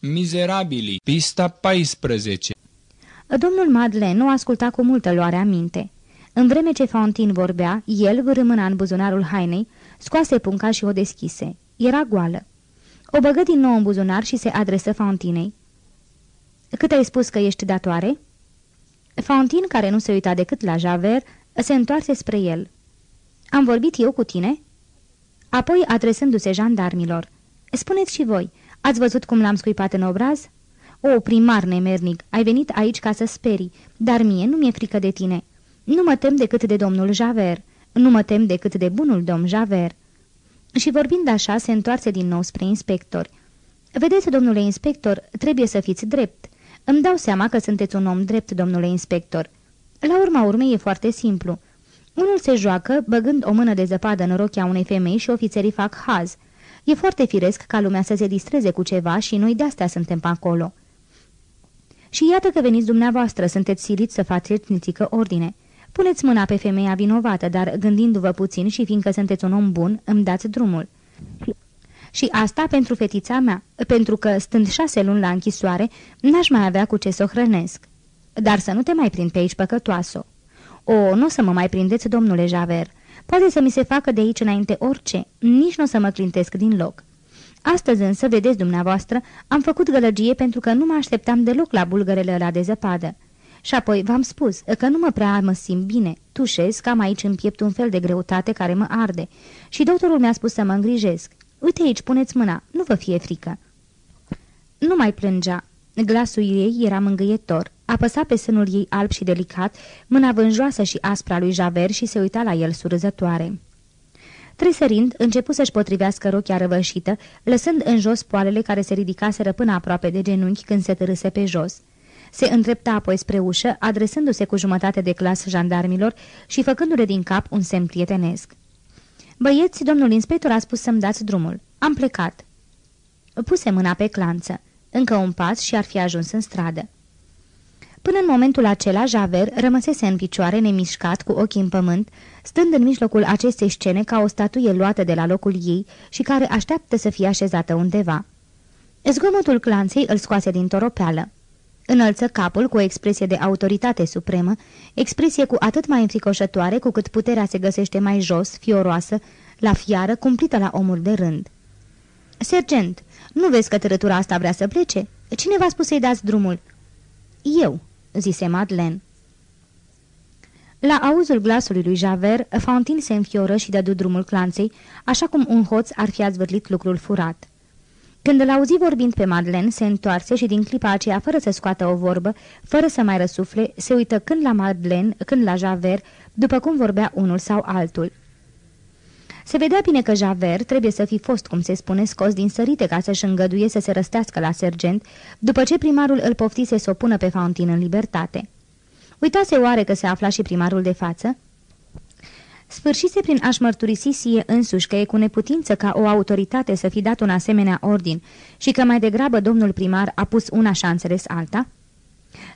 Mizerabili, pista 14 Domnul Madeleine o asculta cu multă luare aminte. În vreme ce Fontin vorbea, el, vârâ mâna în buzunarul hainei, scoase punca și o deschise. Era goală. O băgă din nou în buzunar și se adresă Fontinei. Cât ai spus că ești datoare?" Fontin, care nu se uita decât la Javert, se întoarse spre el. Am vorbit eu cu tine?" Apoi, adresându-se jandarmilor, Spuneți și voi, ați văzut cum l-am scuipat în obraz?" O, primar nemernic, ai venit aici ca să sperii, dar mie nu mi-e frică de tine. Nu mă tem decât de domnul Javert, nu mă tem decât de bunul domn Javert." Și vorbind așa, se întoarce din nou spre inspector. Vedeți, domnule inspector, trebuie să fiți drept. Îmi dau seama că sunteți un om drept, domnule inspector. La urma urmei e foarte simplu. Unul se joacă, băgând o mână de zăpadă în rochia unei femei și ofițerii fac haz. E foarte firesc ca lumea să se distreze cu ceva și noi de-astea suntem pe acolo. Și iată că veniți dumneavoastră, sunteți siliți să faceți nițică ordine. Puneți mâna pe femeia vinovată, dar gândindu-vă puțin și fiindcă sunteți un om bun, îmi dați drumul. Și asta pentru fetița mea, pentru că, stând șase luni la închisoare, n-aș mai avea cu ce să o hrănesc. Dar să nu te mai prind pe aici, păcătoasă. O, nu o să mă mai prindeți, domnule Javer. Poate să mi se facă de aici înainte orice, nici nu o să mă clintesc din loc. Astăzi însă, vedeți dumneavoastră, am făcut gălăgie pentru că nu mă așteptam deloc la bulgărele ăla de zăpadă. Și apoi v-am spus că nu mă prea mă simt bine, tușesc, cam aici în piept un fel de greutate care mă arde. Și doctorul mi-a spus să mă îngrijesc. Uite aici, puneți mâna, nu vă fie frică. Nu mai plângea. Glasul ei era mângâietor. Apăsa pe sânul ei alb și delicat, mâna vânjoasă și aspra lui Javert și se uita la el surzătoare. Tresărind, începu să-și potrivească rochia răvășită, lăsând în jos poalele care se ridicaseră până aproape de genunchi când se târâse pe jos. Se îndrepta apoi spre ușă, adresându-se cu jumătate de clas jandarmilor și făcându-le din cap un semn prietenesc. Băieți, domnul inspector a spus să-mi dați drumul. Am plecat." Puse mâna pe clanță. Încă un pas și ar fi ajuns în stradă. Până în momentul acela, Javert rămăsese în picioare, nemișcat, cu ochii în pământ, stând în mijlocul acestei scene ca o statuie luată de la locul ei și care așteaptă să fie așezată undeva. Zgomotul clanței îl scoase din toropeală. Înălță capul cu o expresie de autoritate supremă, expresie cu atât mai înfricoșătoare cu cât puterea se găsește mai jos, fioroasă, la fiară, cumplită la omul de rând. Sergent, nu vezi că tărătura asta vrea să plece? Cine v-a spus să-i dați drumul?" Eu," zise Madeleine. La auzul glasului lui Javert, Fantin se înfioră și dădu drumul clanței, așa cum un hoț ar fi azvârlit lucrul furat. Când îl auzi vorbind pe Madeleine, se întoarse și din clipa aceea, fără să scoată o vorbă, fără să mai răsufle, se uită când la Madeleine, când la Javert, după cum vorbea unul sau altul. Se vedea bine că Javert trebuie să fi fost, cum se spune, scos din sărite ca să-și îngăduie să se răstească la sergent, după ce primarul îl poftise să o pună pe Fauntin în libertate. Uitase oare că se afla și primarul de față? Sfârșise prin a-și mărturisi sie însuși că e cu neputință ca o autoritate să fi dat un asemenea ordin și că mai degrabă domnul primar a pus una și-a înțeles alta?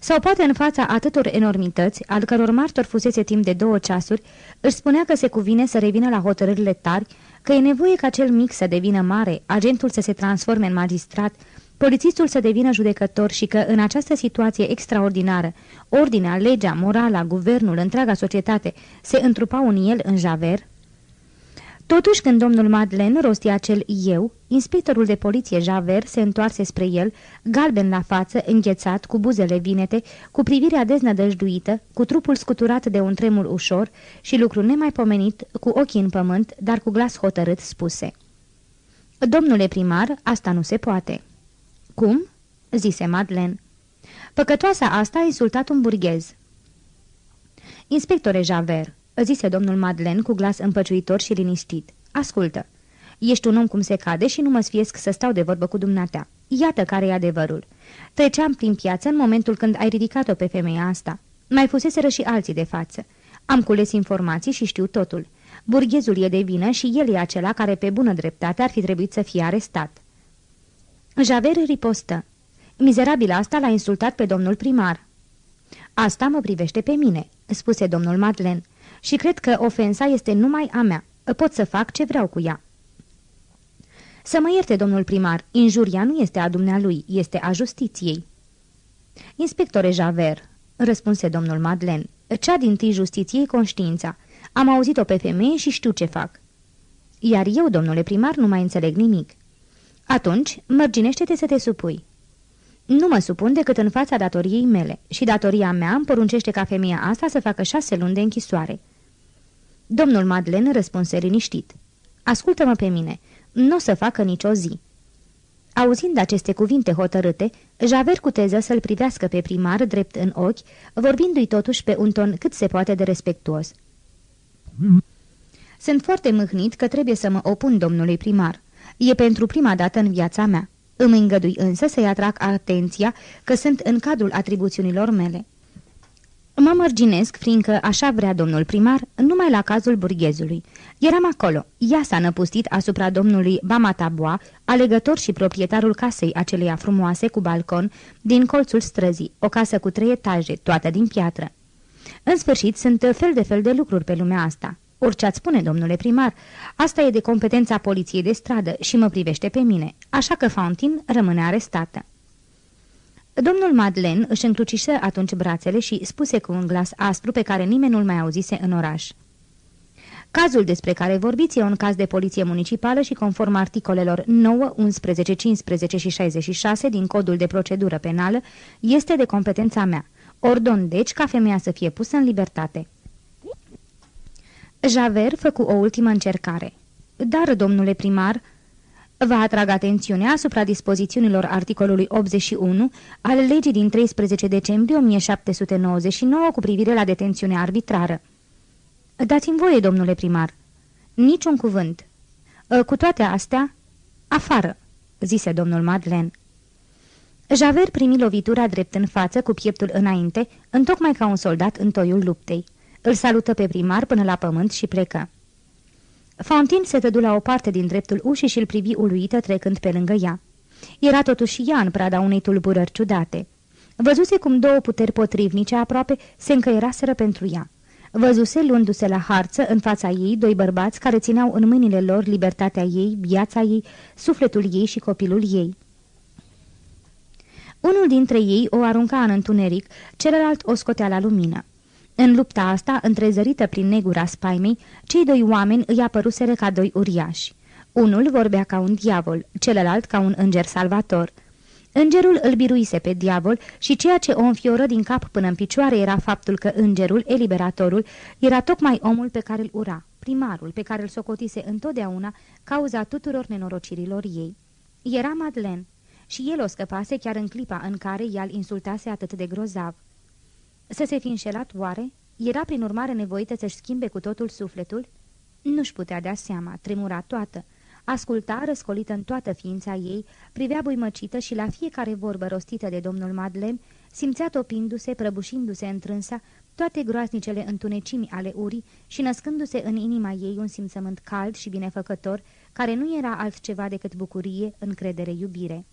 Sau poate în fața atâtor enormități, al căror martor fusese timp de două ceasuri, își spunea că se cuvine să revină la hotărârile tari, că e nevoie ca cel mic să devină mare, agentul să se transforme în magistrat, polițistul să devină judecător și că în această situație extraordinară, ordinea, legea, morala, guvernul, întreaga societate se întrupau în el în Javert, Totuși, când domnul Madeleine rosti acel eu, inspectorul de poliție Javert se întoarse spre el, galben la față, înghețat, cu buzele vinete, cu privirea deznădăjduită, cu trupul scuturat de un tremur ușor și lucru nemaipomenit, cu ochii în pământ, dar cu glas hotărât, spuse. Domnule primar, asta nu se poate." Cum?" zise Madeleine. Păcătoasa asta a insultat un burghez." Inspectore Javert, zise domnul Madeleine cu glas împăciuitor și liniștit. Ascultă, ești un om cum se cade și nu mă sfiesc să stau de vorbă cu dumneata. Iată care e adevărul. Treceam prin piață în momentul când ai ridicat-o pe femeia asta. Mai fuseseră și alții de față. Am cules informații și știu totul. Burghezul e de vină și el e acela care pe bună dreptate ar fi trebuit să fie arestat. Javert ripostă. Mizerabila asta l-a insultat pe domnul primar. Asta mă privește pe mine, spuse domnul Madeleine și cred că ofensa este numai a mea. Pot să fac ce vreau cu ea. Să mă ierte, domnul primar, injuria nu este a dumnealui, este a justiției." Inspectore Javert," răspunse domnul Madlen, cea din tâi justiției conștiința. Am auzit-o pe femeie și știu ce fac." Iar eu, domnule primar, nu mai înțeleg nimic." Atunci, mărginește-te să te supui." Nu mă supun decât în fața datoriei mele și datoria mea îmi poruncește ca femeia asta să facă șase luni de închisoare." Domnul Madlen răspunse liniștit. Ascultă-mă pe mine, nu o să facă nicio zi." Auzind aceste cuvinte hotărâte, Javer cuteză să-l privească pe primar drept în ochi, vorbindu-i totuși pe un ton cât se poate de respectuos. Sunt foarte mâhnit că trebuie să mă opun domnului primar. E pentru prima dată în viața mea. Îmi îngădui însă să-i atrag atenția că sunt în cadrul atribuțiunilor mele. Mă mărginesc, fiindcă așa vrea domnul primar, numai la cazul burghezului. Eram acolo. Ea s-a năpustit asupra domnului Bamataboa, alegător și proprietarul casei aceleia frumoase cu balcon din colțul străzii, o casă cu trei etaje, toată din piatră. În sfârșit, sunt fel de fel de lucruri pe lumea asta. Orice ați spune, domnule primar, asta e de competența poliției de stradă și mă privește pe mine, așa că Fountain rămâne arestată. Domnul Madlen își încrucișă atunci brațele și spuse cu un glas aspru pe care nimeni nu-l mai auzise în oraș. Cazul despre care vorbiți e un caz de poliție municipală și conform articolelor 9, 11, 15 și 66 din Codul de Procedură Penală, este de competența mea. Ordon deci ca femeia să fie pusă în libertate. Javert făcu o ultimă încercare. Dar, domnule primar, vă atrag atențiunea asupra dispozițiunilor articolului 81 al legii din 13 decembrie 1799 cu privire la detențiunea arbitrară. Dați-mi voie, domnule primar. Niciun cuvânt. Ă, cu toate astea, afară, zise domnul Madlen. Javert primi lovitura drept în față, cu pieptul înainte, întocmai ca un soldat în toiul luptei. Îl salută pe primar până la pământ și plecă. Fontin se tădu la o parte din dreptul ușii și îl privi uluită trecând pe lângă ea. Era totuși ea în prada unei tulburări ciudate. Văzuse cum două puteri potrivnice aproape se încăieraseră pentru ea. Văzuse luându-se la harță în fața ei doi bărbați care țineau în mâinile lor libertatea ei, viața ei, sufletul ei și copilul ei. Unul dintre ei o arunca în întuneric, celălalt o scotea la lumină. În lupta asta, întrezărită prin negura spaimei, cei doi oameni îi apăruseră ca doi uriași. Unul vorbea ca un diavol, celălalt ca un înger salvator. Îngerul îl biruise pe diavol și ceea ce o înfioră din cap până în picioare era faptul că îngerul, eliberatorul, era tocmai omul pe care îl ura, primarul pe care îl socotise întotdeauna cauza tuturor nenorocirilor ei. Era Madeleine și el o scăpase chiar în clipa în care ea îl insultase atât de grozav. Să se fi înșelat oare? Era prin urmare nevoită să-și schimbe cu totul sufletul? Nu-și putea da seama, tremura toată. Asculta, răscolită în toată ființa ei, privea buimăcită și la fiecare vorbă rostită de domnul Madlen, simțea topindu-se, prăbușindu-se întrânsa toate groaznicele întunecimi ale urii și născându-se în inima ei un simțământ cald și binefăcător, care nu era altceva decât bucurie, încredere, iubire.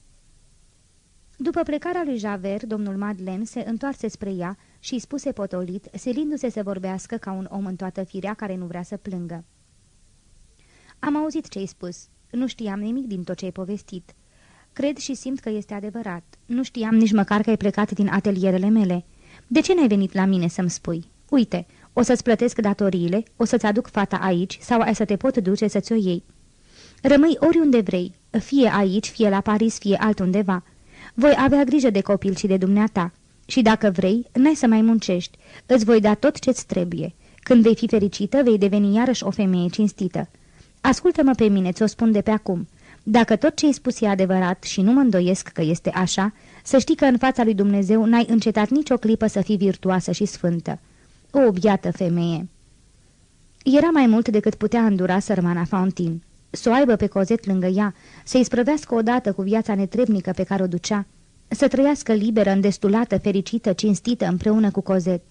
După plecarea lui Javert, domnul Madlen se întoarse spre ea și îi spuse potolit, silindu-se să vorbească ca un om în toată firea care nu vrea să plângă. Am auzit ce ai spus. Nu știam nimic din tot ce ai povestit. Cred și simt că este adevărat. Nu știam nici măcar că ai plecat din atelierele mele. De ce n-ai venit la mine să-mi spui? Uite, o să-ți plătesc datoriile, o să-ți aduc fata aici sau ai să te pot duce să-ți o iei. Rămâi oriunde vrei, fie aici, fie la Paris, fie altundeva. Voi avea grijă de copil și de dumneata. Și dacă vrei, n-ai să mai muncești. Îți voi da tot ce-ți trebuie. Când vei fi fericită, vei deveni iarăși o femeie cinstită. Ascultă-mă pe mine, ți-o spun de pe acum. Dacă tot ce ai spus e adevărat și nu mă îndoiesc că este așa, să știi că în fața lui Dumnezeu n-ai încetat nicio clipă să fii virtuoasă și sfântă. O, biată femeie! Era mai mult decât putea îndura sărmana Fountain. Să o aibă pe cozet lângă ea, să-i sprăvească odată cu viața netrebnică pe care o ducea, să trăiască liberă, îndestulată, fericită, cinstită împreună cu Cozet.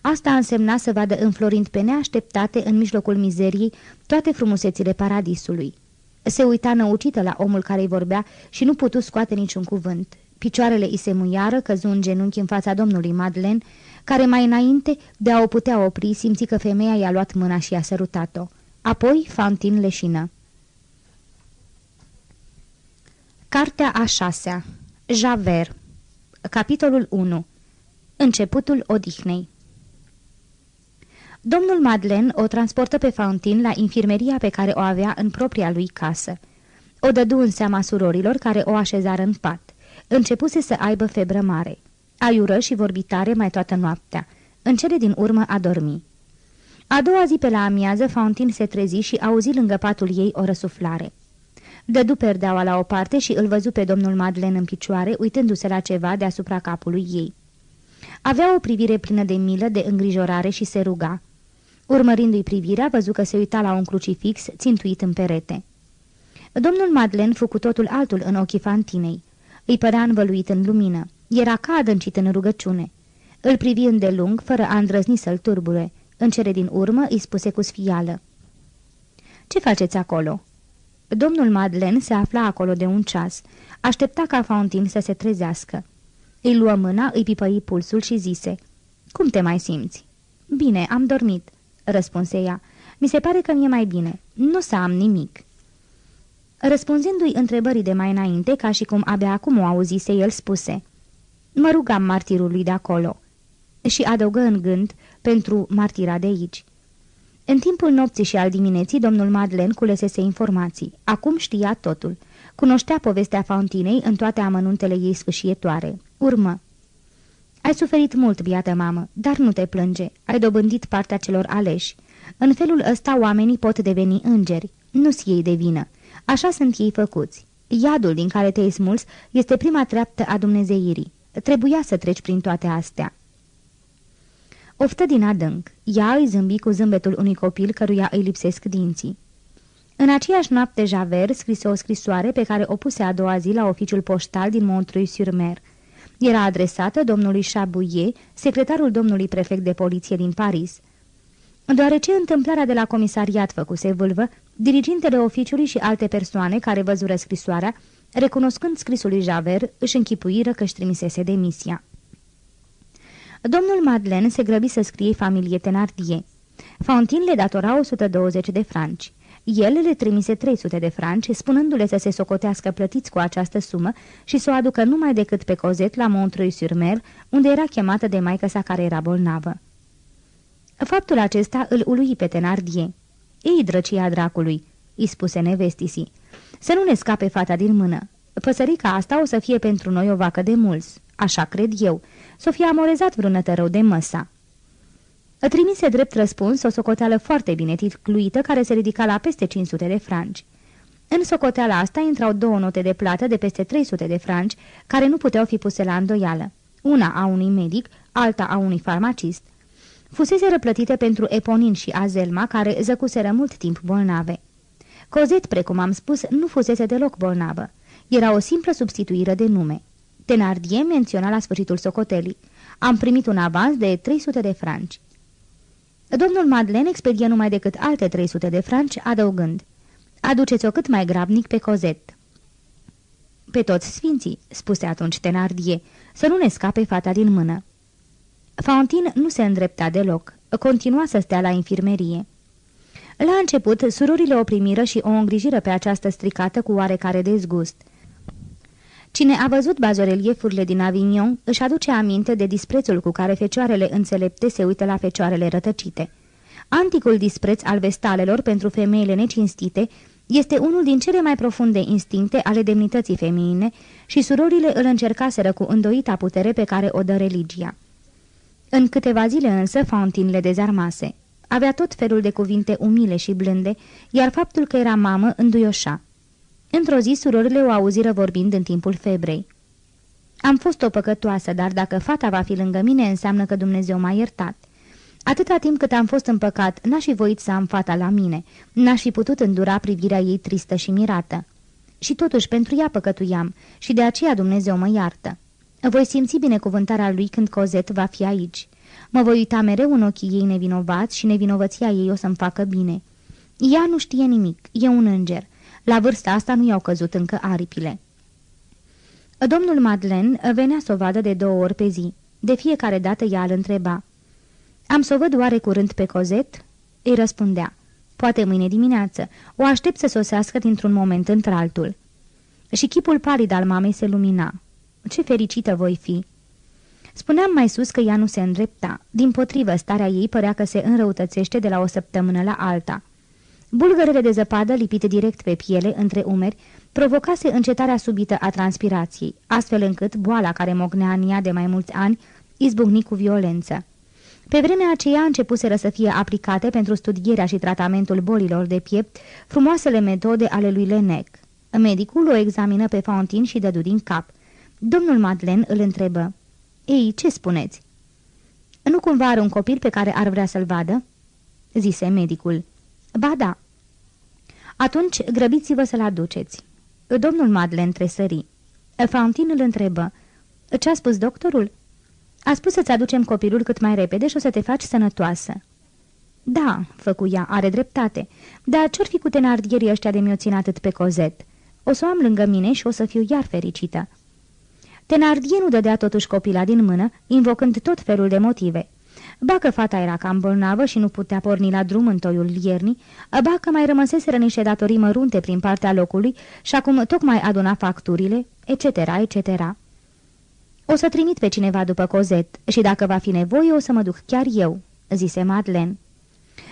Asta însemna să vadă înflorind pe neașteptate în mijlocul mizeriei toate frumusețile paradisului. Se uita năucită la omul care îi vorbea și nu putu scoate niciun cuvânt. Picioarele îi se muiară, căzu în genunchi în fața domnului Madlen, care mai înainte, de a o putea opri, simți că femeia i-a luat mâna și i-a sărutat-o. Apoi, Fantin leșină. Cartea a șasea Javert Capitolul 1 Începutul odihnei Domnul Madeleine o transportă pe Fountain la infirmeria pe care o avea în propria lui casă. O dădu în seama surorilor care o așezară în pat. Începuse să aibă febră mare. Aiură și vorbitare mai toată noaptea. În cele din urmă a dormi. A doua zi pe la amiază, Fountain se trezi și auzi lângă patul ei o răsuflare. Dădu perdeaua la o parte și îl văzu pe domnul Madeleine în picioare, uitându-se la ceva deasupra capului ei. Avea o privire plină de milă, de îngrijorare și se ruga. Urmărindu-i privirea, văzu că se uita la un crucifix țintuit în perete. Domnul Madeleine fu cu totul altul în ochii fantinei. Îi părea învăluit în lumină. Era ca adâncit în rugăciune. Îl privi îndelung, fără a îndrăzni să-l turbure. În cele din urmă îi spuse cu sfială. Ce faceți acolo?" Domnul Madeleine se afla acolo de un ceas. Aștepta ca Fountain să se trezească. Îi luă mâna, îi pipăi pulsul și zise, Cum te mai simți?" Bine, am dormit," răspunse ea. Mi se pare că mi-e mai bine. Nu să am nimic." Răspunzându-i întrebării de mai înainte, ca și cum abia acum o auzise, el spuse, Mă rugam martirului de acolo." Și adăugă în gând, pentru martira de aici. În timpul nopții și al dimineții, domnul Madeleine culesese informații. Acum știa totul. Cunoștea povestea Fountinei în toate amănuntele ei sfâșietoare. Urmă. Ai suferit mult, biată mamă, dar nu te plânge. Ai dobândit partea celor aleși. În felul ăsta oamenii pot deveni îngeri. Nu-ți ei de vină. Așa sunt ei făcuți. Iadul din care te-ai smuls este prima treaptă a Dumnezeirii. Trebuia să treci prin toate astea. Oftă din adânc. Ea îi zâmbi cu zâmbetul unui copil căruia îi lipsesc dinții. În aceeași noapte, Javert scrise o scrisoare pe care o puse a doua zi la oficiul poștal din Montreuil-sur-Mer. Era adresată domnului Chabouillet, secretarul domnului prefect de poliție din Paris. Deoarece întâmplarea de la comisariat făcuse vâlvă, dirigintele oficiului și alte persoane care văzură scrisoarea, recunoscând scrisul lui Javert, își închipuiră că își trimisese demisia. Domnul Madeleine se grăbi să scrie familie Tenardie. Fontin le datora 120 de franci. El le trimise 300 de franci, spunându-le să se socotească plătiți cu această sumă și să o aducă numai decât pe cozet la Montreuil-sur-Mer, unde era chemată de maică sa care era bolnavă. Faptul acesta îl ului pe Tenardie. Ei, drăcia dracului!" îi spuse nevestisii. Să nu ne scape fata din mână. Păsărica asta o să fie pentru noi o vacă de mulți, așa cred eu. S-o fi amorezat vreun rău de măsa." Trimise drept răspuns o socoteală foarte bine titluită care se ridica la peste 500 de franci. În socoteala asta intrau două note de plată de peste 300 de franci, care nu puteau fi puse la îndoială. Una a unui medic, alta a unui farmacist. Fusese răplătite pentru Eponin și Azelma, care zăcuseră mult timp bolnave. Cozet, precum am spus, nu fusese deloc bolnavă. Era o simplă substituire de nume. Tenardie menționa la sfârșitul socotelii. Am primit un avans de 300 de franci. Domnul Madeleine expedie numai decât alte 300 de franci, adăugând. Aduceți-o cât mai grabnic pe cozet. Pe toți sfinții, spuse atunci Tenardie, să nu ne scape fata din mână. Fauntin nu se îndrepta deloc, continua să stea la infirmerie. La început, surorile o primiră și o îngrijiră pe această stricată cu oarecare dezgust. Cine a văzut bazoreliefurile din Avignon își aduce aminte de disprețul cu care fecioarele înțelepte se uită la fecioarele rătăcite. Anticul dispreț al vestalelor pentru femeile necinstite este unul din cele mai profunde instincte ale demnității feminine și surorile îl încercaseră cu îndoita putere pe care o dă religia. În câteva zile însă Fountain le dezarmase. Avea tot felul de cuvinte umile și blânde, iar faptul că era mamă înduioșa. Într-o zi, surorile o auziră vorbind în timpul febrei. Am fost o păcătoasă, dar dacă fata va fi lângă mine, înseamnă că Dumnezeu m-a iertat. Atâta timp cât am fost în păcat, n-aș fi voit să am fata la mine, n-aș fi putut îndura privirea ei tristă și mirată. Și totuși pentru ea păcătuiam și de aceea Dumnezeu mă iartă. Voi simți binecuvântarea lui când Cozet va fi aici. Mă voi uita mereu în ochii ei nevinovați și nevinovăția ei o să-mi facă bine. Ea nu știe nimic, e un înger. La vârsta asta nu i-au căzut încă aripile. Domnul Madeleine venea să o vadă de două ori pe zi. De fiecare dată ea îl întreba. Am să o văd oare curând pe Cozet?" Îi răspundea. Poate mâine dimineață. O aștept să sosească dintr-un moment într-altul." și chipul palid al mamei se lumina. Ce fericită voi fi! Spuneam mai sus că ea nu se îndrepta. Din potrivă, starea ei părea că se înrăutățește de la o săptămână la alta. Bulgărele de zăpadă lipite direct pe piele, între umeri, provocase încetarea subită a transpirației, astfel încât boala care mocnea în ea de mai mulți ani izbucni cu violență. Pe vremea aceea începuseră să fie aplicate pentru studierea și tratamentul bolilor de piept frumoasele metode ale lui Lenec. Medicul o examină pe Fontin și dădu din cap. Domnul Madlen îl întrebă. Ei, ce spuneți?" Nu cumva are un copil pe care ar vrea să-l vadă?" zise medicul. Ba da." Atunci grăbiți-vă să-l aduceți." Domnul Madlen tresări. Fountain îl întrebă. Ce a spus doctorul?" A spus să-ți aducem copilul cât mai repede și o să te faci sănătoasă." Da," făcu ea, are dreptate. Dar ce-or fi cu tenardierii ăștia de mi-o țin atât pe cozet? O să o am lângă mine și o să fiu iar fericită." Tenardie nu dădea totuși copila din mână, invocând tot felul de motive. Ba că fata era cam bolnavă și nu putea porni la drum în toiul iernii, ba că mai rămăseseră niște datorii mărunte prin partea locului și acum tocmai aduna facturile, etc., etc. O să trimit pe cineva după Cozet și dacă va fi nevoie o să mă duc chiar eu," zise Madeleine.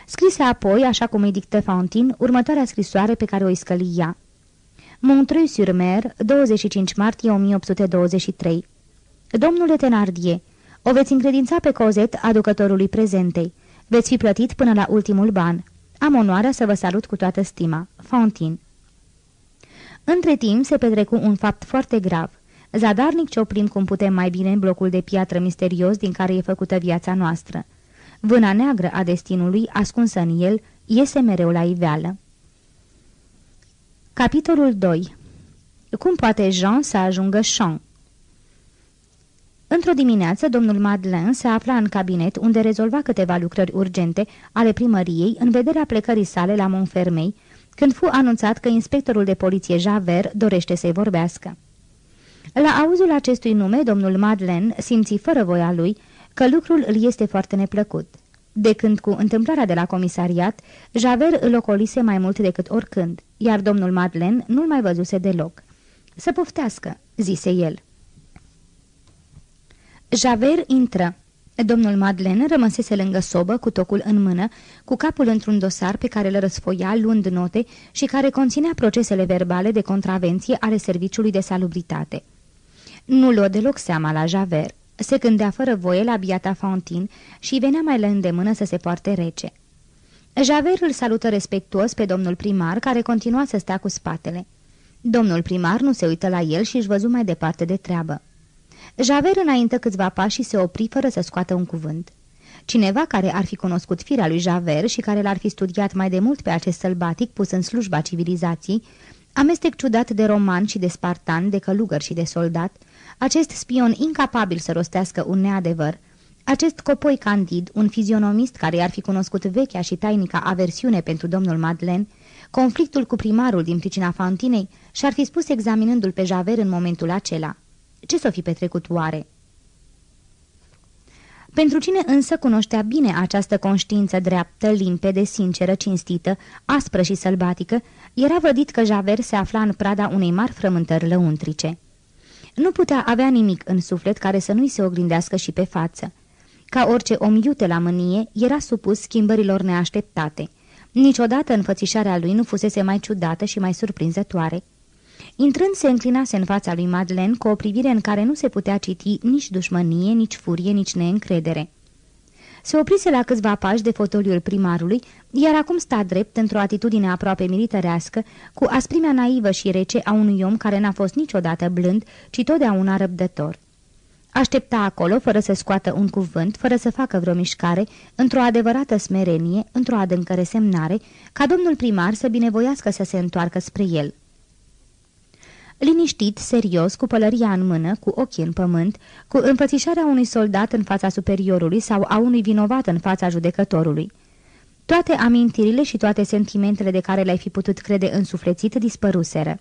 Scrise apoi, așa cum îi dictă Fontin, următoarea scrisoare pe care o iscăli ea. Montreuil-sur-Mer, 25 martie 1823 Domnule Tenardier, o veți încredința pe Cozet aducătorului prezentei. Veți fi plătit până la ultimul ban. Am onoarea să vă salut cu toată stima. Fontin Între timp se petrecu un fapt foarte grav. Zadarnic cioplim cum putem mai bine în blocul de piatră misterios din care e făcută viața noastră. Vâna neagră a destinului, ascunsă în el, iese mereu la iveală. Capitolul 2 Cum poate Jean să ajungă Jean? Într-o dimineață, domnul Madeleine se afla în cabinet unde rezolva câteva lucrări urgente ale primăriei în vederea plecării sale la Montfermei, când fu anunțat că inspectorul de poliție Javert dorește să-i vorbească. La auzul acestui nume, domnul Madeleine simți fără voia lui că lucrul îl este foarte neplăcut. De când cu întâmplarea de la comisariat, Javert îl ocolise mai mult decât oricând, iar domnul Madeleine nu-l mai văzuse deloc. Să poftească," zise el. Javert intră. Domnul Madeleine rămăsese lângă sobă, cu tocul în mână, cu capul într-un dosar pe care le răsfoia, luând note și care conținea procesele verbale de contravenție ale Serviciului de Salubritate. Nu luă deloc seama la Javert. Se gândea fără voie la biata Fontin și venea mai la îndemână să se poarte rece. Javert îl salută respectuos pe domnul primar, care continua să stea cu spatele. Domnul primar nu se uită la el și își văzu mai departe de treabă. Javert înainte câțiva pași și se opri fără să scoată un cuvânt. Cineva care ar fi cunoscut firea lui Javert și care l-ar fi studiat mai de mult pe acest sălbatic pus în slujba civilizației, amestec ciudat de roman și de spartan, de călugăr și de soldat, acest spion incapabil să rostească un neadevăr, acest copoi candid, un fizionomist care ar fi cunoscut vechea și tainica aversiune pentru domnul Madeleine, conflictul cu primarul din pricina Fantinei și-ar fi spus examinându-l pe Javert în momentul acela. Ce s-o fi petrecut oare? Pentru cine însă cunoștea bine această conștiință dreaptă, limpede, sinceră, cinstită, aspră și sălbatică, era vădit că Javert se afla în prada unei mari frământări lăuntrice. Nu putea avea nimic în suflet care să nu-i se oglindească și pe față. Ca orice om iute la mânie, era supus schimbărilor neașteptate. Niciodată înfățișarea lui nu fusese mai ciudată și mai surprinzătoare. Intrând, se înclinase în fața lui Madeleine cu o privire în care nu se putea citi nici dușmănie, nici furie, nici neîncredere. Se oprise la câțiva pași de fotoliul primarului, iar acum sta drept într-o atitudine aproape militărească, cu asprimea naivă și rece a unui om care n-a fost niciodată blând, ci totdeauna răbdător. Aștepta acolo, fără să scoată un cuvânt, fără să facă vreo mișcare, într-o adevărată smerenie, într-o adâncă resemnare, ca domnul primar să binevoiască să se întoarcă spre el. Liniștit, serios, cu pălăria în mână, cu ochii în pământ, cu înfățișarea unui soldat în fața superiorului sau a unui vinovat în fața judecătorului. Toate amintirile și toate sentimentele de care le-ai fi putut crede însuflețit dispăruseră.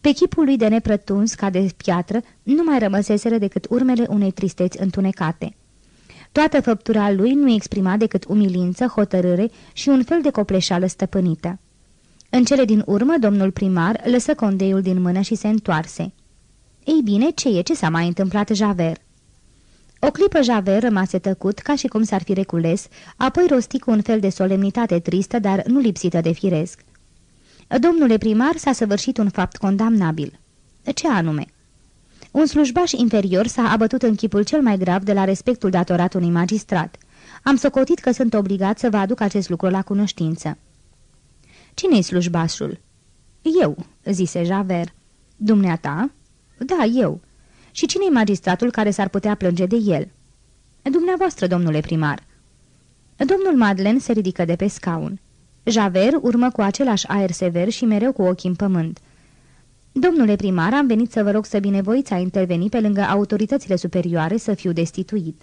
Pe chipul lui de neprătuns ca de piatră nu mai rămăseseră decât urmele unei tristeți întunecate. Toată făptura lui nu exprima decât umilință, hotărâre și un fel de copleșală stăpânită. În cele din urmă, domnul primar lăsă condeiul din mână și se întoarse. Ei bine, ce e? Ce s-a mai întâmplat, Javert?" O clipă Javert rămase tăcut, ca și cum s-ar fi recules, apoi rosti cu un fel de solemnitate tristă, dar nu lipsită de firesc. Domnule primar, s-a săvârșit un fapt condamnabil. Ce anume? Un slujbaș inferior s-a abătut în chipul cel mai grav de la respectul datorat unui magistrat. Am socotit că sunt obligat să vă aduc acest lucru la cunoștință. Cine-i slujbașul?" Eu," zise Javert. Dumneata?" Da, eu." Și cine-i magistratul care s-ar putea plânge de el?" Dumneavoastră, domnule primar." Domnul Madlen se ridică de pe scaun. Javert urmă cu același aer sever și mereu cu ochii în pământ. Domnule primar, am venit să vă rog să binevoiți a interveni pe lângă autoritățile superioare să fiu destituit."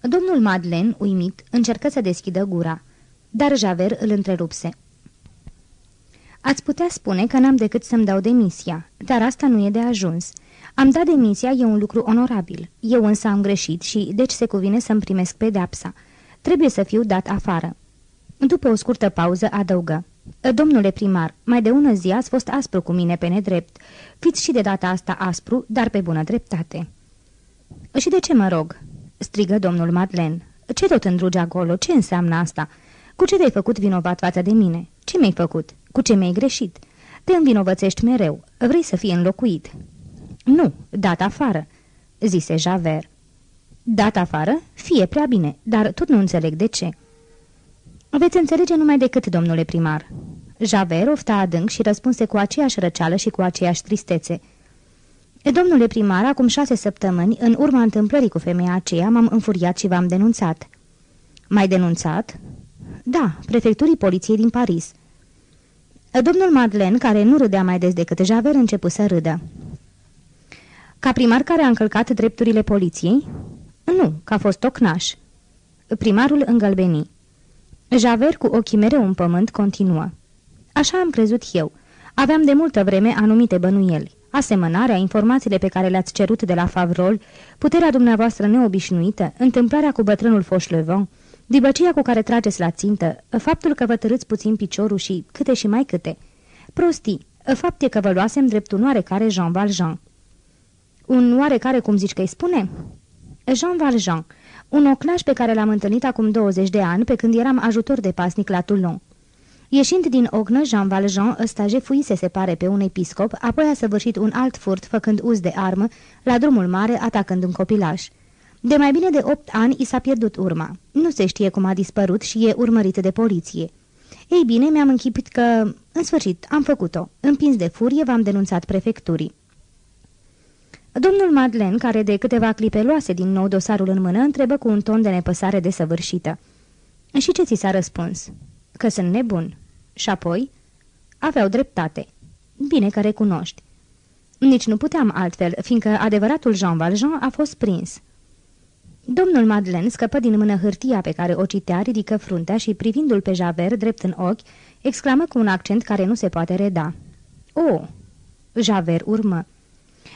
Domnul Madlen, uimit, încercă să deschidă gura, dar Javert îl întrerupse. Ați putea spune că n-am decât să-mi dau demisia, dar asta nu e de ajuns. Am dat demisia, e un lucru onorabil. Eu însă am greșit și deci se cuvine să-mi primesc pedepsa. Trebuie să fiu dat afară. După o scurtă pauză adăugă. Domnule primar, mai de ună zi ați fost aspru cu mine pe nedrept. Fiți și de data asta aspru, dar pe bună dreptate." Și de ce mă rog?" strigă domnul Madlen. Ce tot îndruge acolo? Ce înseamnă asta? Cu ce te-ai făcut vinovat față de mine? Ce mi-ai făcut? Cu ce mi-ai greșit? Te învinovățești mereu. Vrei să fii înlocuit." Nu, dat afară," zise Javert. Dat afară? Fie prea bine, dar tot nu înțeleg de ce." Veți înțelege numai decât, domnule primar." Javert ofta adânc și răspunse cu aceeași răceală și cu aceeași tristețe. Domnule primar, acum șase săptămâni, în urma întâmplării cu femeia aceea, m-am înfuriat și v-am denunțat." Mai denunțat?" Da, prefecturii poliției din Paris." Domnul Madeleine, care nu râdea mai des decât Javert, început să râdă. Ca primar care a încălcat drepturile poliției? Nu, că a fost tocnaș. Primarul îngălbeni. Javert, cu ochii mereu în pământ, continuă. Așa am crezut eu. Aveam de multă vreme anumite bănuieli. Asemănarea, informațiile pe care le-ați cerut de la Favrol, puterea dumneavoastră neobișnuită, întâmplarea cu bătrânul Fauchelevent, dibăcia cu care trageți la țintă, faptul că vă târâți puțin piciorul și câte și mai câte. Prostii, fapt e că vă luasem drept un oarecare Jean Valjean. Un oarecare, cum zici că-i spune? Jean Valjean, un oclaș pe care l-am întâlnit acum 20 de ani, pe când eram ajutor de pasnic la Toulon. Ieșind din ognă, Jean Valjean ăsta jefuise se pare pe un episcop, apoi a săvârșit un alt furt făcând uz de armă, la drumul mare, atacând un copilaș. De mai bine de opt ani i s-a pierdut urma. Nu se știe cum a dispărut și e urmărit de poliție. Ei bine, mi-am închipit că... În sfârșit, am făcut-o. Împins de furie, v-am denunțat prefecturii. Domnul Madlen, care de câteva clipe luase din nou dosarul în mână, întrebă cu un ton de nepăsare desăvârșită. Și ce ți s-a răspuns?" Că sunt nebun." Și apoi?" Aveau dreptate." Bine că recunoști." Nici nu puteam altfel, fiindcă adevăratul Jean Valjean a fost prins." Domnul Madlen scăpă din mână hârtia pe care o citea, ridică fruntea și, privindu-l pe Javert drept în ochi, exclamă cu un accent care nu se poate reda. O! Javert urmă.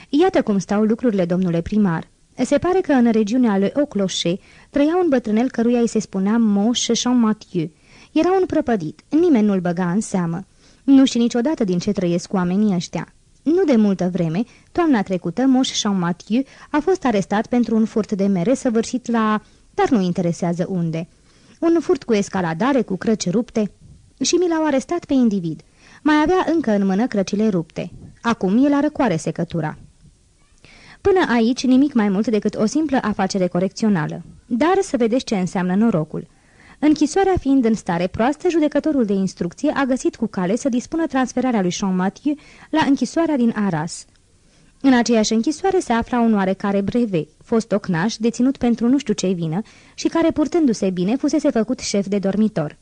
Iată cum stau lucrurile, domnule primar. Se pare că în regiunea lui Ocloșe trăia un bătrânel căruia îi se spunea Moș Mathieu. Era un prăpădit, nimeni nu-l băga în seamă. Nu știu niciodată din ce trăiesc oamenii ăștia. Nu de multă vreme, toamna trecută, Moș Mathieu a fost arestat pentru un furt de mere săvârșit la... dar nu interesează unde. Un furt cu escaladare, cu crăci rupte și mi l-au arestat pe individ. Mai avea încă în mână crăcile rupte. Acum el a răcoare secătura. Până aici nimic mai mult decât o simplă afacere corecțională. Dar să vedeți ce înseamnă norocul. Închisoarea fiind în stare proastă, judecătorul de instrucție a găsit cu cale să dispună transferarea lui Jean Mathieu la închisoarea din Arras. În aceeași închisoare se afla un oarecare breve, fost ocnaș, deținut pentru nu știu ce vină și care, purtându-se bine, fusese făcut șef de dormitor.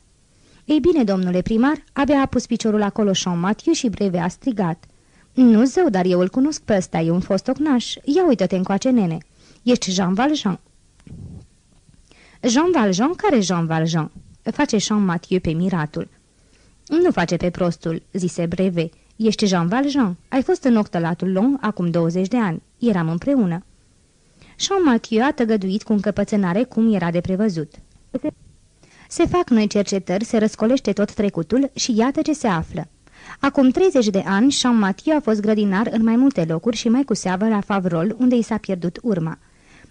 Ei bine, domnule primar, abia a pus piciorul acolo Jean Mathieu și breve a strigat – nu zău, dar eu îl cunosc pe ăsta, e un fost ocnaș. Ia uită-te încoace, nene. Ești Jean Valjean." Jean Valjean? Care Jean Valjean?" Face Jean Mathieu pe miratul. Nu face pe prostul," zise Breve. Ești Jean Valjean. Ai fost în octălatul long acum 20 de ani. Eram împreună." Jean Mathieu a tăgăduit cu încăpățânare cum era de prevăzut. Se fac noi cercetări, se răscolește tot trecutul și iată ce se află. Acum 30 de ani, Jean Mathieu a fost grădinar în mai multe locuri și mai cu seavă la Favrol, unde i s-a pierdut urma.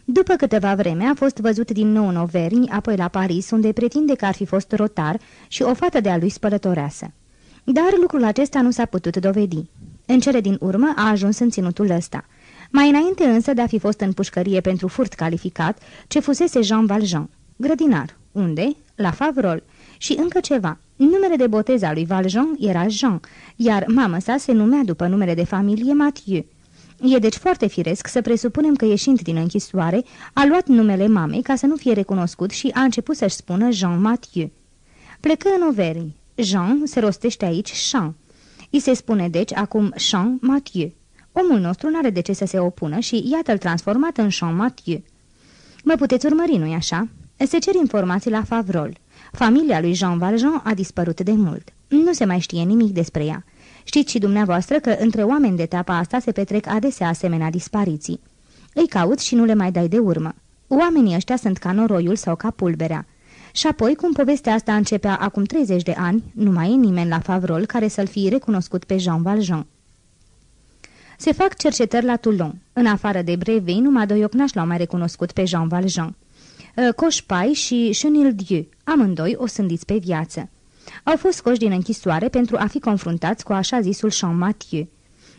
După câteva vreme a fost văzut din nou în Auvergne, apoi la Paris, unde pretinde că ar fi fost rotar și o fată de-a lui spălătoreasă. Dar lucrul acesta nu s-a putut dovedi. În cele din urmă a ajuns în ținutul ăsta. Mai înainte însă de a fi fost în pușcărie pentru furt calificat, ce fusese Jean Valjean. Grădinar. Unde? La Favrol. Și încă ceva. Numele de botez al lui Valjean era Jean, iar mama sa se numea după numele de familie Mathieu. E deci foarte firesc să presupunem că ieșind din închisoare, a luat numele mamei ca să nu fie recunoscut și a început să-și spună Jean Mathieu. Plecă în Auvergne. Jean se rostește aici Jean. I se spune deci acum Jean Mathieu. Omul nostru nu are de ce să se opună și iată-l transformat în Jean Mathieu. Mă puteți urmări, nu-i așa? Se cer informații la Favrol. Familia lui Jean Valjean a dispărut de mult. Nu se mai știe nimic despre ea. Știți și dumneavoastră că între oameni de tapa asta se petrec adesea asemenea dispariții. Îi caut și nu le mai dai de urmă. Oamenii ăștia sunt ca noroiul sau ca pulberea. Și apoi, cum povestea asta începea acum 30 de ani, nu mai e nimeni la Favrol care să-l fie recunoscut pe Jean Valjean. Se fac cercetări la Toulon. În afară de Brevei, numai doi ocnași l-au mai recunoscut pe Jean Valjean. Uh, Coșpai și Chenil Dieu, amândoi o sândiți pe viață. Au fost scoși din închisoare pentru a fi confruntați cu așa zisul Jean Mathieu.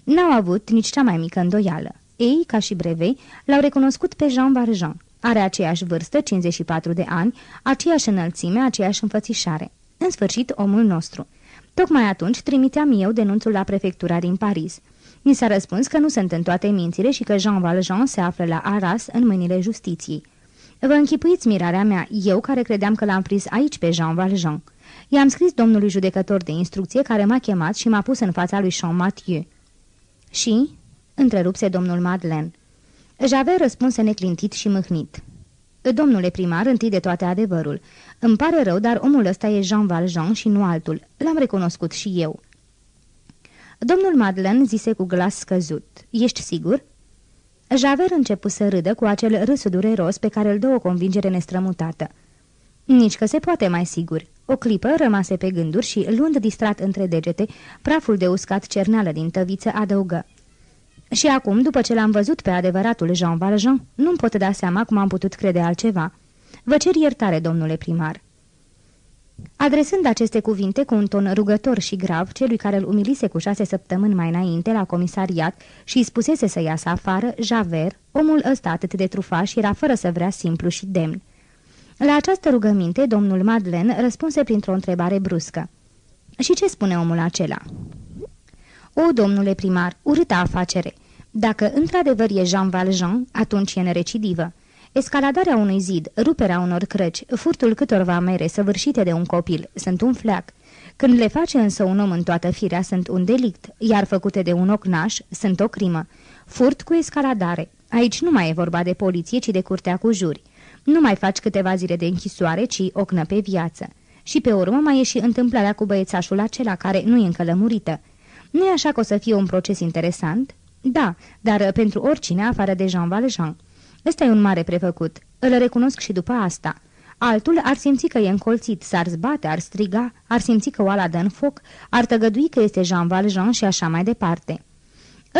N-au avut nici cea mai mică îndoială. Ei, ca și brevei, l-au recunoscut pe Jean Valjean. Are aceeași vârstă, 54 de ani, aceeași înălțime, aceeași înfățișare. În sfârșit, omul nostru. Tocmai atunci trimiteam eu denunțul la prefectura din Paris. Mi s-a răspuns că nu sunt în toate mințile și că Jean Valjean se află la Arras în mâinile justiției. Vă închipuiți mirarea mea, eu care credeam că l-am prins aici pe Jean Valjean. I-am scris domnului judecător de instrucție care m-a chemat și m-a pus în fața lui Jean Mathieu. Și? întrerupse domnul Madeleine. Javert răspunse neclintit și mâhnit. Domnule primar, întâi de toate adevărul. Îmi pare rău, dar omul ăsta e Jean Valjean și nu altul. L-am recunoscut și eu. Domnul Madeleine zise cu glas scăzut. Ești sigur?" Javert început să râdă cu acel râs dureros pe care îl dă o convingere nestrămutată. Nici că se poate mai sigur. O clipă rămase pe gânduri și, luând distrat între degete, praful de uscat cerneală din tăviță adăugă. Și acum, după ce l-am văzut pe adevăratul Jean Valjean, nu-mi pot da seama cum am putut crede altceva. Vă cer iertare, domnule primar. Adresând aceste cuvinte cu un ton rugător și grav celui care îl umilise cu șase săptămâni mai înainte la comisariat și îi spusese să iasă afară, Javert, omul ăsta atât de trufaș, era fără să vrea simplu și demn. La această rugăminte, domnul Madeleine răspunse printr-o întrebare bruscă. Și ce spune omul acela?" O, domnule primar, urâta afacere. Dacă într-adevăr e Jean Valjean, atunci e nerecidivă. Escaladarea unui zid, ruperea unor crăci, furtul câtorva mere săvârșite de un copil sunt un fleac. Când le face însă un om în toată firea sunt un delict, iar făcute de un ocnaș sunt o crimă. Furt cu escaladare. Aici nu mai e vorba de poliție, ci de curtea cu juri. Nu mai faci câteva zile de închisoare, ci ocnă pe viață. Și pe urmă mai e și întâmplarea cu băiețașul acela care nu e încă lămurită. nu e așa că o să fie un proces interesant? Da, dar pentru oricine afară de Jean Valjean. Ăsta e un mare prefăcut. Îl recunosc și după asta. Altul ar simți că e încolțit, s-ar zbate, ar striga, ar simți că oala dă în foc, ar tăgădui că este Jean Valjean și așa mai departe.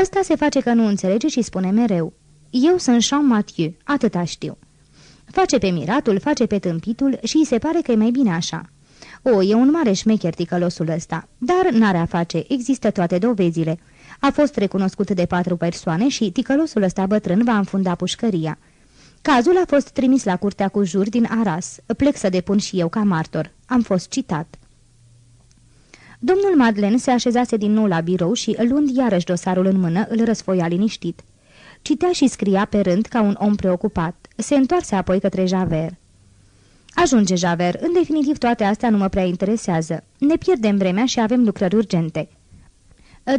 Ăsta se face că nu înțelege și spune mereu. Eu sunt Jean Mathieu, atâta știu. Face pe miratul, face pe tâmpitul și îi se pare că e mai bine așa. O, e un mare șmecher ticălosul ăsta, dar n-are a face, există toate dovezile. A fost recunoscut de patru persoane și ticălosul ăsta bătrân va înfunda pușcăria. Cazul a fost trimis la curtea cu jur din Aras. Plec să depun și eu ca martor. Am fost citat. Domnul Madlen se așezase din nou la birou și, luând iarăși dosarul în mână, îl răsfoia liniștit. Citea și scria pe rând ca un om preocupat. Se întoarse apoi către Javert. Ajunge, Javert. În definitiv, toate astea nu mă prea interesează. Ne pierdem vremea și avem lucrări urgente.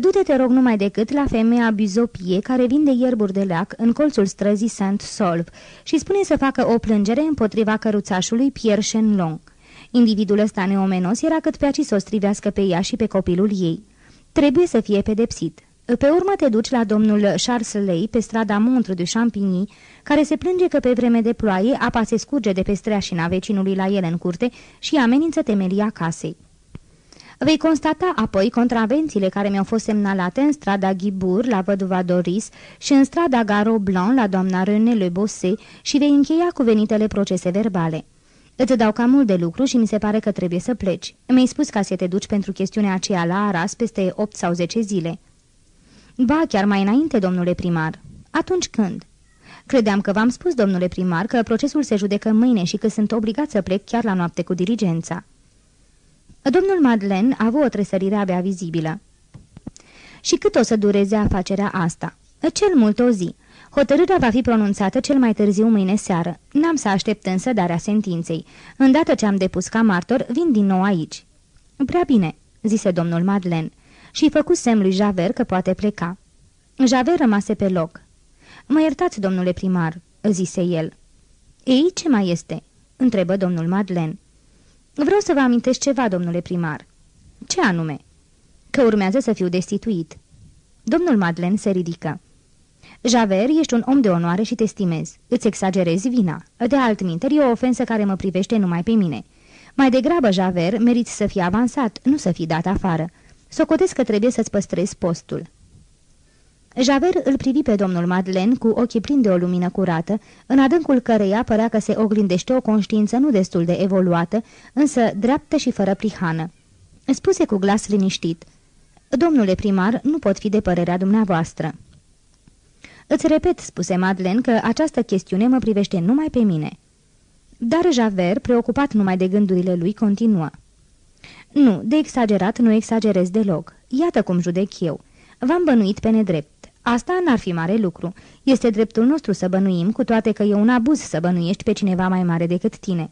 Du-te, te rog, numai decât la femeia Bizopie, care vinde ierburi de leac în colțul străzii Saint-Solv și spune să facă o plângere împotriva căruțașului Pierre Chenlong. Individul ăsta neomenos era cât pe aci să o strivească pe ea și pe copilul ei. Trebuie să fie pedepsit. Pe urmă te duci la domnul Charles Ley pe strada Montre de Champigny, care se plânge că pe vreme de ploaie apa se scurge de pe streașina vecinului la el în curte și amenință temelia casei. Vei constata apoi contravențiile care mi-au fost semnalate în strada Ghibur la văduva Doris și în strada Garo Blanc la doamna René Le Bossé și vei încheia cu venitele procese verbale. Îți dau cam mult de lucru și mi se pare că trebuie să pleci. Mi-ai spus ca să te duci pentru chestiunea aceea la Aras peste 8 sau 10 zile. Ba, chiar mai înainte, domnule primar. Atunci când? Credeam că v-am spus, domnule primar, că procesul se judecă mâine și că sunt obligat să plec chiar la noapte cu dirigența. Domnul Madeleine a avut o tresărire abia vizibilă. Și cât o să dureze afacerea asta? Cel mult o zi. Hotărârea va fi pronunțată cel mai târziu mâine seară. N-am să aștept însă darea sentinței. Îndată ce am depus ca martor, vin din nou aici. Prea bine, zise domnul Madeleine și făcu semn lui Javert că poate pleca. Javert rămase pe loc. Mă iertați, domnule primar," zise el. Ei, ce mai este?" întrebă domnul Madeleine. Vreau să vă amintesc ceva, domnule primar." Ce anume?" Că urmează să fiu destituit." Domnul Madeleine se ridică. Javert, ești un om de onoare și te stimez. Îți exagerezi vina. De altminteri, e o ofensă care mă privește numai pe mine. Mai degrabă, Javert, meriți să fii avansat, nu să fii dat afară. Socotesc că trebuie să-ți păstrezi postul." Javert îl privi pe domnul Madeleine cu ochii plini de o lumină curată, în adâncul căreia părea că se oglindește o conștiință nu destul de evoluată, însă dreaptă și fără prihană. Spuse cu glas liniștit, Domnule primar, nu pot fi de părerea dumneavoastră." Îți repet," spuse Madeleine, că această chestiune mă privește numai pe mine." Dar Javert, preocupat numai de gândurile lui, continuă. Nu, de exagerat nu exagerez deloc. Iată cum judec eu. V-am bănuit pe nedrept. Asta n-ar fi mare lucru. Este dreptul nostru să bănuim, cu toate că e un abuz să bănuiești pe cineva mai mare decât tine.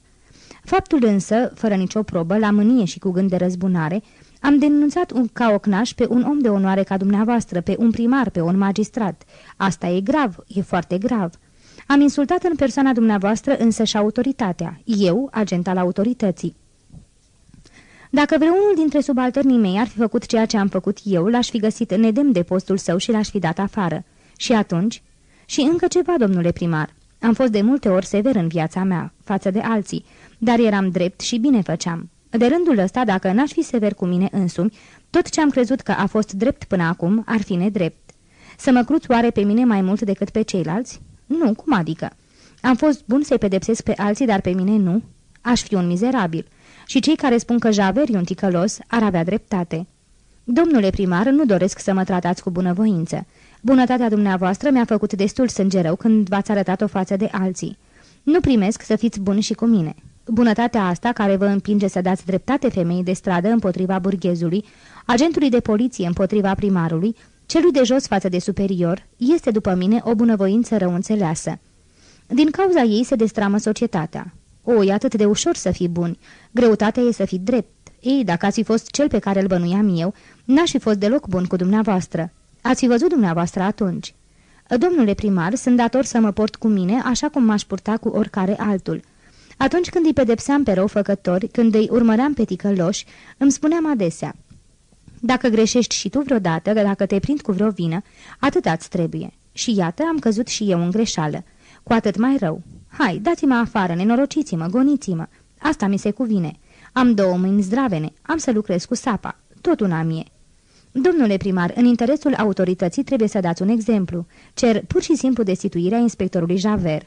Faptul însă, fără nicio probă, la mânie și cu gând de răzbunare, am denunțat un, ca ocnaș pe un om de onoare ca dumneavoastră, pe un primar, pe un magistrat. Asta e grav, e foarte grav. Am insultat în persoana dumneavoastră însă și autoritatea. Eu, agent al autorității. Dacă vreunul dintre subalternii mei ar fi făcut ceea ce am făcut eu, l-aș fi găsit nedemn de postul său și l-aș fi dat afară. Și atunci? Și încă ceva, domnule primar. Am fost de multe ori sever în viața mea, față de alții, dar eram drept și bine făceam. De rândul ăsta, dacă n-aș fi sever cu mine însumi, tot ce am crezut că a fost drept până acum ar fi nedrept. Să mă cruț oare pe mine mai mult decât pe ceilalți? Nu, cum adică? Am fost bun să-i pedepsesc pe alții, dar pe mine nu? Aș fi un mizerabil și cei care spun că Javert e un ticălos ar avea dreptate. Domnule primar, nu doresc să mă tratați cu bunăvoință. Bunătatea dumneavoastră mi-a făcut destul sânge rău când v-ați arătat o față de alții. Nu primesc să fiți buni și cu mine. Bunătatea asta, care vă împinge să dați dreptate femeii de stradă împotriva burghezului, agentului de poliție împotriva primarului, celui de jos față de superior, este după mine o bunăvoință rău înțeleasă. Din cauza ei se destramă societatea. O, e atât de ușor să fii bun. Greutatea e să fii drept. Ei, dacă ați fi fost cel pe care îl bănuiam eu, n-aș fi fost deloc bun cu dumneavoastră. Ați fi văzut dumneavoastră atunci. Domnule primar, sunt dator să mă port cu mine așa cum m-aș purta cu oricare altul. Atunci când îi pedepseam pe răufăcători, când îi urmăream pe ticăloși, îmi spuneam adesea, Dacă greșești și tu vreodată, dacă te prind cu vreo vină, atât ați trebuie. Și iată, am căzut și eu în greșeală. Cu atât mai rău. Hai, dați-mă afară, nenorociți-mă, goniți-mă. Asta mi se cuvine. Am două mâini zdravene, am să lucrez cu sapa. Tot una mie. Domnule primar, în interesul autorității trebuie să dați un exemplu. Cer pur și simplu destituirea inspectorului Javert.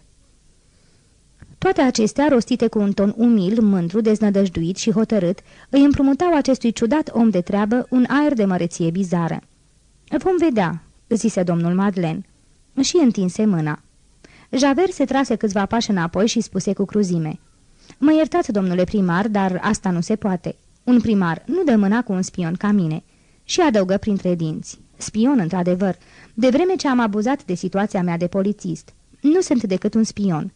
Toate acestea, rostite cu un ton umil, mândru, deznădăjduit și hotărât, îi împrumutau acestui ciudat om de treabă un aer de măreție bizară. Vom vedea," zise domnul Madeleine. Și întinse mâna. Javert se trase câțiva pași înapoi și spuse cu cruzime. Mă iertați, domnule primar, dar asta nu se poate. Un primar nu dă mâna cu un spion ca mine." Și adăugă printre dinți. Spion, într-adevăr, de vreme ce am abuzat de situația mea de polițist. Nu sunt decât un spion."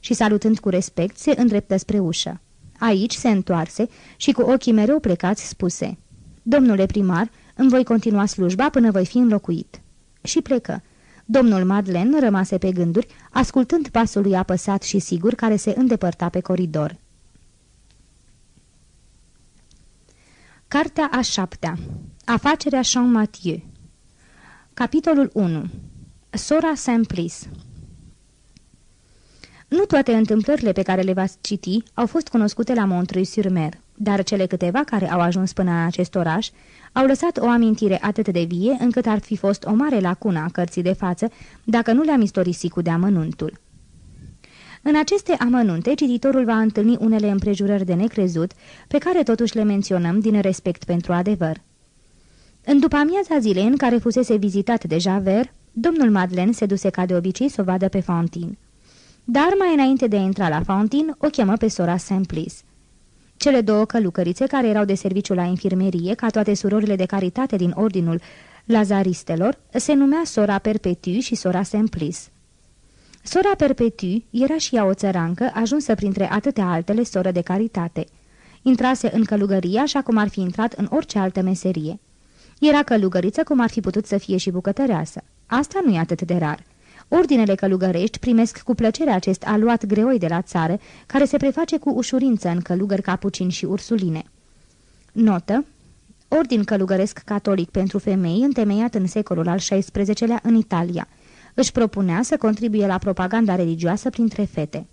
Și salutând cu respect, se îndreptă spre ușă. Aici se întoarse și cu ochii mereu plecați spuse Domnule primar, îmi voi continua slujba până voi fi înlocuit." Și plecă Domnul Madeleine rămase pe gânduri, ascultând pasul lui apăsat și sigur care se îndepărta pe coridor. Cartea a șaptea. Afacerea Jean Mathieu Capitolul 1 Sora Samplis Nu toate întâmplările pe care le va citi au fost cunoscute la Montreuil-sur-Mer, dar cele câteva care au ajuns până în acest oraș au lăsat o amintire atât de vie încât ar fi fost o mare lacună a cărții de față dacă nu le-am istorisit cu deamănuntul. În aceste amănunte, cititorul va întâlni unele împrejurări de necrezut, pe care totuși le menționăm din respect pentru adevăr. În după amiaza zilei în care fusese vizitat de Javert, domnul Madeleine se duse ca de obicei să o vadă pe Fantine. Dar mai înainte de a intra la Fantine, o chemă pe sora Simplis. Cele două călucărițe care erau de serviciu la infirmerie, ca toate surorile de caritate din ordinul lazaristelor, se numea sora Perpetu și sora Simplis. Sora Perpetu era și ea o țărancă, ajunsă printre atâtea altele soră de caritate. Intrase în călugărie așa cum ar fi intrat în orice altă meserie. Era călugăriță cum ar fi putut să fie și bucătăreasă. Asta nu e atât de rar. Ordinele călugărești primesc cu plăcere acest aluat greoi de la țară, care se preface cu ușurință în călugări capucini și ursuline. Notă Ordin călugăresc catolic pentru femei, întemeiat în secolul al XVI-lea în Italia. Își propunea să contribuie la propaganda religioasă printre fete.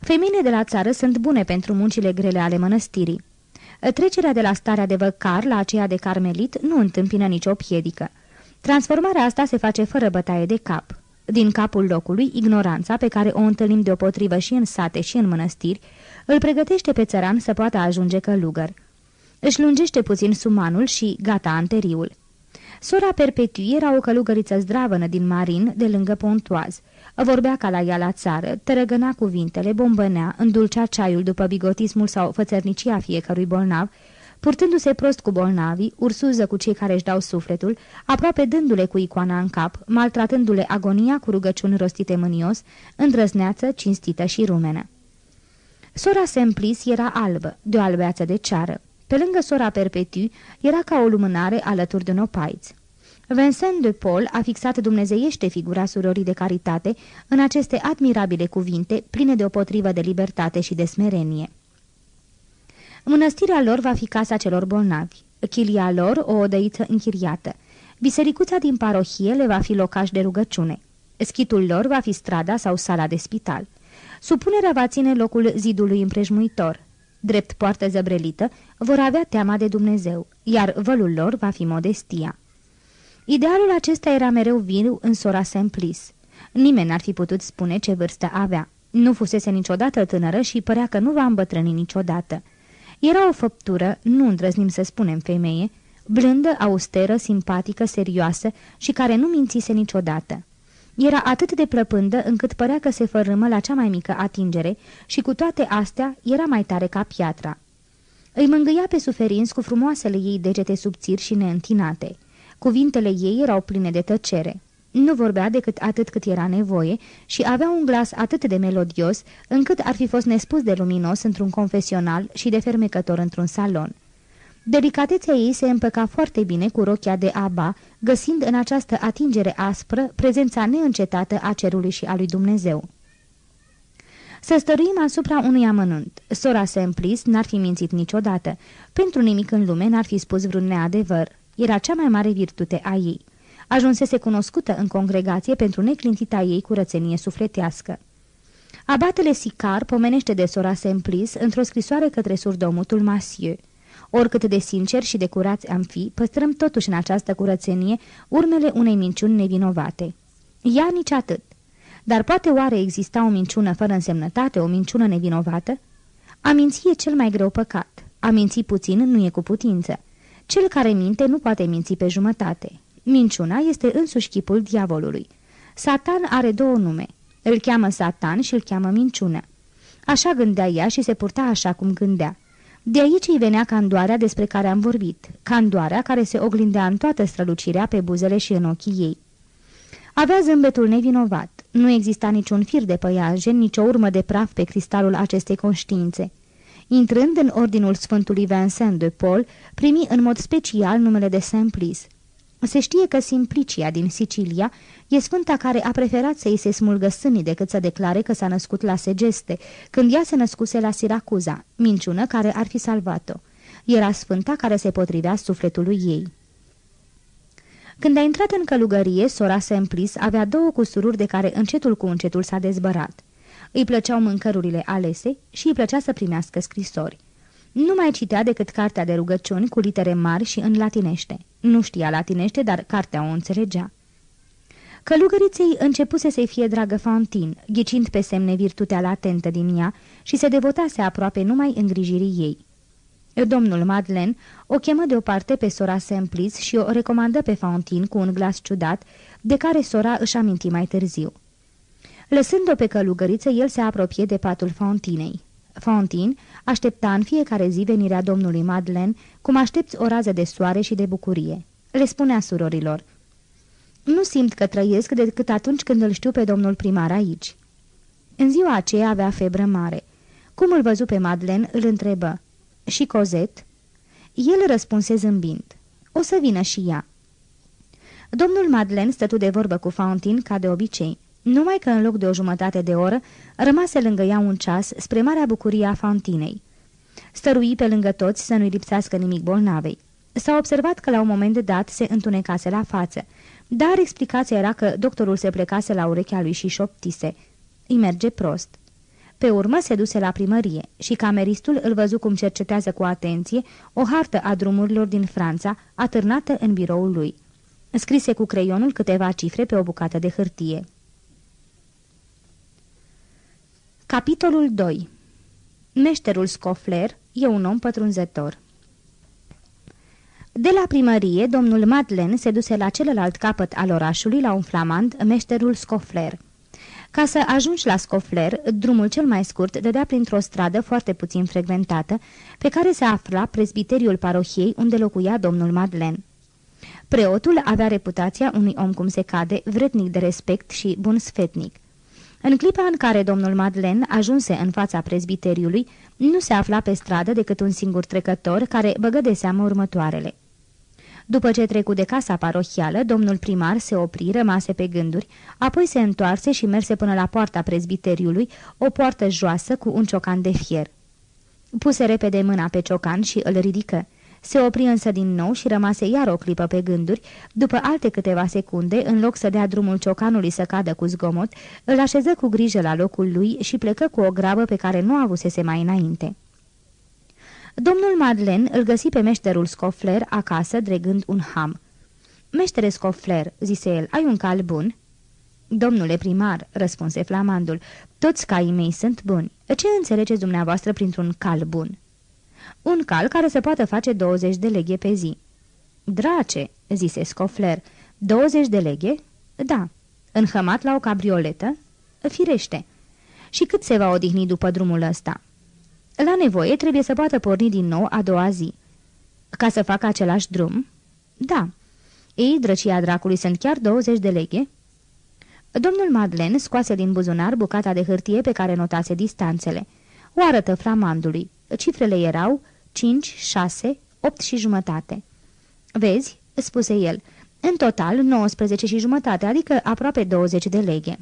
Femeile de la țară sunt bune pentru muncile grele ale mănăstirii. Trecerea de la starea de văcar la aceea de carmelit nu întâmpină nicio piedică. Transformarea asta se face fără bătaie de cap. Din capul locului, ignoranța, pe care o întâlnim deopotrivă și în sate și în mănăstiri, îl pregătește pe țăran să poată ajunge călugăr. Își lungește puțin sumanul și gata anteriul. Sora Perpetu era o călugăriță zdravănă din Marin, de lângă Pontoaz. Vorbea ca la ea la țară, tărăgăna cuvintele, bombănea, îndulcea ceaiul după bigotismul sau fățărnicia fiecărui bolnav, purtându-se prost cu bolnavii, ursuză cu cei care își dau sufletul, aproape dându-le cu icoana în cap, maltratându-le agonia cu rugăciuni rostite mânios, îndrăzneață, cinstită și rumenă. Sora Semplis era albă, de o albeață de ceară. Pe lângă sora Perpetu era ca o lumânare alături de un opaiț. Vincent de Paul a fixat dumnezeiește figura surorii de caritate în aceste admirabile cuvinte, pline de o potrivă de libertate și de smerenie. Mănăstirea lor va fi casa celor bolnavi, chilia lor o odăiță închiriată. Bisericuța din parohie le va fi locaș de rugăciune. Schitul lor va fi strada sau sala de spital. Supunerea va ține locul zidului împrejmuitor. Drept poartă zăbrelită, vor avea teama de Dumnezeu, iar vălul lor va fi modestia. Idealul acesta era mereu viu în sora Semplis. Nimeni n-ar fi putut spune ce vârstă avea. Nu fusese niciodată tânără și părea că nu va îmbătrâni niciodată. Era o făptură, nu îndrăznim să spunem femeie, blândă, austeră, simpatică, serioasă și care nu mințise niciodată. Era atât de plăpândă încât părea că se fărâmă la cea mai mică atingere și cu toate astea era mai tare ca piatra. Îi mângâia pe suferinți cu frumoasele ei degete subțiri și neîntinate. Cuvintele ei erau pline de tăcere. Nu vorbea decât atât cât era nevoie și avea un glas atât de melodios, încât ar fi fost nespus de luminos într-un confesional și de fermecător într-un salon. Delicatețea ei se împăca foarte bine cu rochia de aba, găsind în această atingere aspră prezența neîncetată a cerului și a lui Dumnezeu. Să stăruim asupra unui amănunt. Sora Semplis n-ar fi mințit niciodată. Pentru nimic în lume n-ar fi spus vreun neadevăr. Era cea mai mare virtute a ei ajunsese cunoscută în congregație pentru neclintita ei curățenie sufletească. Abatele Sicar pomenește de sora Semplis într-o scrisoare către surdomutul Masieu. Oricât de sincer și de curați am fi, păstrăm totuși în această curățenie urmele unei minciuni nevinovate. Ea nici atât. Dar poate oare exista o minciună fără însemnătate, o minciună nevinovată? A minți e cel mai greu păcat. A minți puțin nu e cu putință. Cel care minte nu poate minți pe jumătate. Minciuna este însuși chipul diavolului. Satan are două nume. Îl cheamă Satan și îl cheamă minciună. Așa gândea ea și se purta așa cum gândea. De aici îi venea candoarea despre care am vorbit, candoarea care se oglindea în toată strălucirea pe buzele și în ochii ei. Avea zâmbetul nevinovat. Nu exista niciun fir de păiajen, nicio urmă de praf pe cristalul acestei conștiințe. Intrând în ordinul Sfântului Vincent de Paul, primi în mod special numele de Saint-Plis. Se știe că Simplicia din Sicilia e sfânta care a preferat să îi se smulgă sânii decât să declare că s-a născut la Segeste, când ea se născuse la Siracuza, minciună care ar fi salvat-o. Era sfânta care se potrivea sufletului ei. Când a intrat în călugărie, sora Semplis avea două cusururi de care încetul cu încetul s-a dezbărat. Îi plăceau mâncărurile alese și îi plăcea să primească scrisori. Nu mai citea decât cartea de rugăciuni cu litere mari și în latinește. Nu știa latinește, dar cartea o înțelegea. Călugăriței începuse să-i fie dragă Fantin, ghicind pe semne virtutea latentă din ea și se devotase aproape numai îngrijirii ei. Domnul Madeleine o chemă deoparte pe sora Semplis și o recomandă pe Fantin cu un glas ciudat, de care sora își aminti mai târziu. Lăsând-o pe călugăriță, el se apropie de patul Fontinei. Fontin aștepta în fiecare zi venirea domnului Madeleine, cum aștepți o rază de soare și de bucurie. Le spunea surorilor. Nu simt că trăiesc decât atunci când îl știu pe domnul primar aici. În ziua aceea avea febră mare. Cum îl văzu pe Madeleine, îl întrebă. Și Cozet? El răspunse zâmbind. O să vină și ea. Domnul Madeleine stătu de vorbă cu Fountain ca de obicei. Numai că în loc de o jumătate de oră rămase lângă ea un ceas spre marea bucurie a Fountinei. Stărui pe lângă toți să nu-i lipsească nimic bolnavei. S-a observat că la un moment dat se întunecase la față, dar explicația era că doctorul se plecase la urechea lui și șoptise. Îi merge prost. Pe urmă se duse la primărie și cameristul îl văzu cum cercetează cu atenție o hartă a drumurilor din Franța, atârnată în biroul lui. Scrise cu creionul câteva cifre pe o bucată de hârtie. Capitolul 2 Meșterul Scofler e un om pătrunzător. De la primărie, domnul Madlen se duse la celălalt capăt al orașului, la un flamand, meșterul Scofler. Ca să ajungi la Scofler, drumul cel mai scurt dădea printr-o stradă foarte puțin frecventată, pe care se afla prezbiteriul parohiei unde locuia domnul Madlen. Preotul avea reputația unui om cum se cade, vrednic de respect și bun sfetnic. În clipa în care domnul Madlen ajunse în fața prezbiteriului, nu se afla pe stradă decât un singur trecător care băgă de seamă următoarele. După ce trecu de casa parohială, domnul primar se opri, rămase pe gânduri, apoi se întoarse și merse până la poarta prezbiteriului, o poartă joasă cu un ciocan de fier. Puse repede mâna pe ciocan și îl ridică. Se opri însă din nou și rămase iar o clipă pe gânduri, după alte câteva secunde, în loc să dea drumul ciocanului să cadă cu zgomot, îl așeză cu grijă la locul lui și plecă cu o grabă pe care nu avusese mai înainte. Domnul Madlen îl găsi pe meșterul Scofler acasă, dregând un ham. Meștere Scofler," zise el, ai un cal bun?" Domnule primar," răspunse flamandul, toți caii mei sunt buni. Ce înțelegeți dumneavoastră printr-un cal bun?" Un cal care să poată face 20 de leghe pe zi." Drace," zise Scofler, 20 de leghe?" Da." Înhămat la o cabrioletă?" Firește." Și cât se va odihni după drumul ăsta?" La nevoie trebuie să poată porni din nou a doua zi. Ca să facă același drum? Da. Ei, drăcia dracului, sunt chiar 20 de leghe? Domnul Madlen scoase din buzunar bucata de hârtie pe care notase distanțele. O arătă flamandului. Cifrele erau 5, 6, 8 și jumătate. Vezi, spuse el, în total 19 și jumătate, adică aproape 20 de leghe.